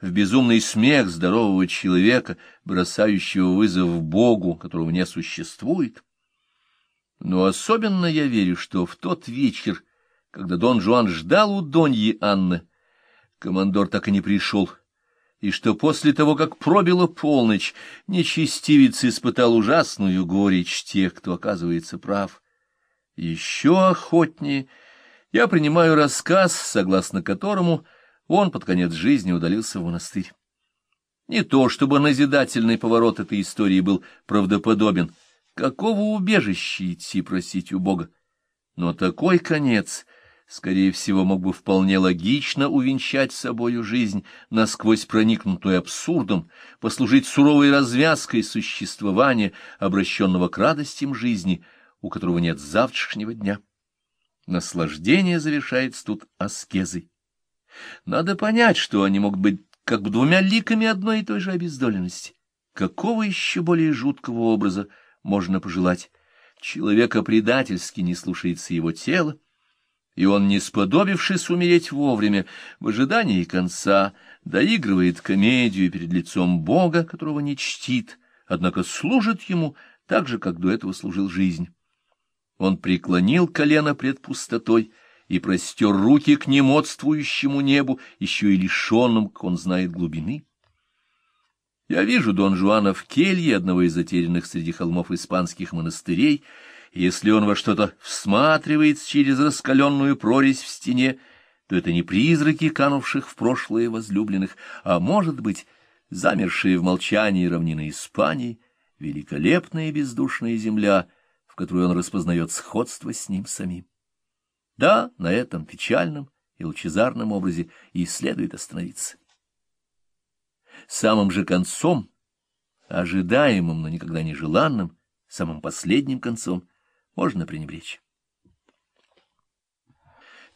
в безумный смех здорового человека, бросающего вызов Богу, которого не существует. Но особенно я верю, что в тот вечер, когда Дон Жуан ждал у Доньи Анны, командор так и не пришел, и что после того, как пробила полночь, нечестивец испытал ужасную горечь тех, кто оказывается прав. Еще охотнее я принимаю рассказ, согласно которому он под конец жизни удалился в монастырь. Не то, чтобы назидательный поворот этой истории был правдоподобен, какого убежища идти просить у Бога, но такой конец, скорее всего, мог бы вполне логично увенчать собою жизнь, насквозь проникнутую абсурдом, послужить суровой развязкой существования, обращенного к радостям жизни, у которого нет завтрашнего дня. Наслаждение завершается тут аскезой. Надо понять, что они могут быть как бы двумя ликами одной и той же обездоленности. Какого еще более жуткого образа можно пожелать? Человека предательски не слушается его тело, и он, не сподобившись умереть вовремя, в ожидании конца, доигрывает комедию перед лицом Бога, которого не чтит, однако служит ему так же, как до этого служил жизнь. Он преклонил колено пред пустотой, и простер руки к немодствующему небу, еще и лишенным, как он знает, глубины. Я вижу Дон Жуана в келье одного из затерянных среди холмов испанских монастырей, и если он во что-то всматривается через раскаленную прорезь в стене, то это не призраки, канувших в прошлое возлюбленных, а, может быть, замершие в молчании равнины Испании, великолепная бездушная земля, в которой он распознает сходство с ним самим. Да, на этом печальном и лучезарном образе и следует остановиться. Самым же концом, ожидаемым, но никогда не желанным, самым последним концом, можно пренебречь.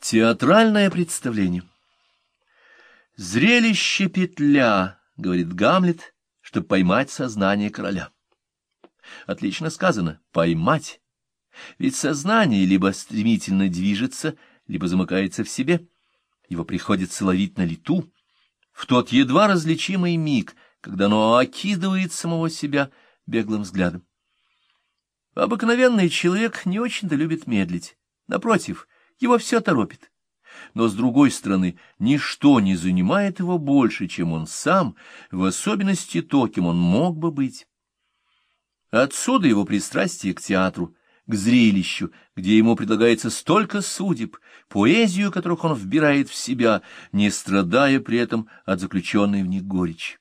Театральное представление «Зрелище петля», — говорит Гамлет, чтобы поймать сознание короля. Отлично сказано «поймать». Ведь сознание либо стремительно движется, либо замыкается в себе. Его приходится ловить на лету, в тот едва различимый миг, когда оно окидывает самого себя беглым взглядом. Обыкновенный человек не очень-то любит медлить. Напротив, его все торопит. Но, с другой стороны, ничто не занимает его больше, чем он сам, в особенности то, кем он мог бы быть. Отсюда его пристрастие к театру — к зрелищу, где ему предлагается столько судеб, поэзию которых он вбирает в себя, не страдая при этом от заключенной в них горечи.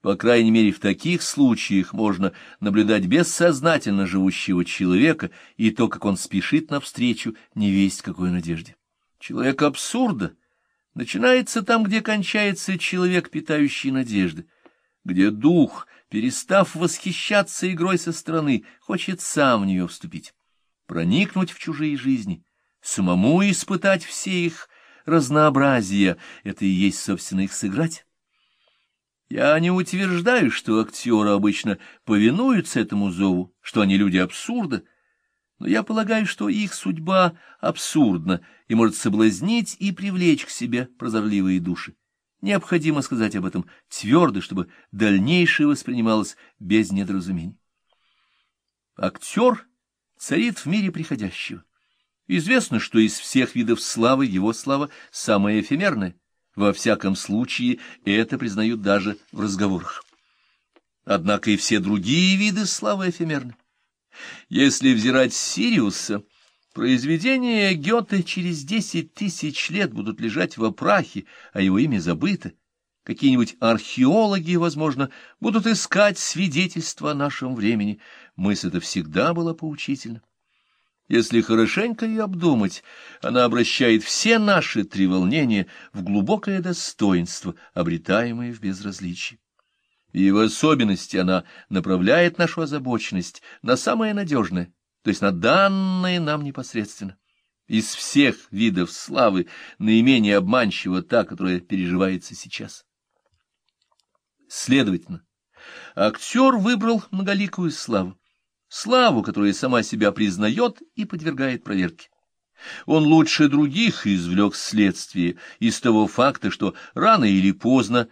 По крайней мере, в таких случаях можно наблюдать бессознательно живущего человека и то, как он спешит навстречу невесть какой надежде. Человек абсурда начинается там, где кончается человек, питающий надежды, где дух — перестав восхищаться игрой со стороны, хочет сам в нее вступить, проникнуть в чужие жизни, самому испытать все их разнообразия, это и есть, собственно, их сыграть. Я не утверждаю, что актеры обычно повинуются этому зову, что они люди абсурда, но я полагаю, что их судьба абсурдна и может соблазнить и привлечь к себе прозорливые души. Необходимо сказать об этом твердо, чтобы дальнейшее воспринималось без недоразумений. Актер царит в мире приходящего. Известно, что из всех видов славы его слава самая эфемерная. Во всяком случае, это признают даже в разговорах. Однако и все другие виды славы эфемерны. Если взирать Сириуса, Произведения Гёте через десять тысяч лет будут лежать в опрахе, а его имя забыто. Какие-нибудь археологи, возможно, будут искать свидетельства о нашем времени. Мысль эта всегда была поучительна. Если хорошенько ее обдумать, она обращает все наши три волнения в глубокое достоинство, обретаемое в безразличии. И в особенности она направляет нашу озабоченность на самое надежное — то есть на данные нам непосредственно. Из всех видов славы наименее обманчива та, которая переживается сейчас. Следовательно, актер выбрал многоликую славу, славу, которая сама себя признает и подвергает проверке. Он лучше других извлек следствие из того факта, что рано или поздно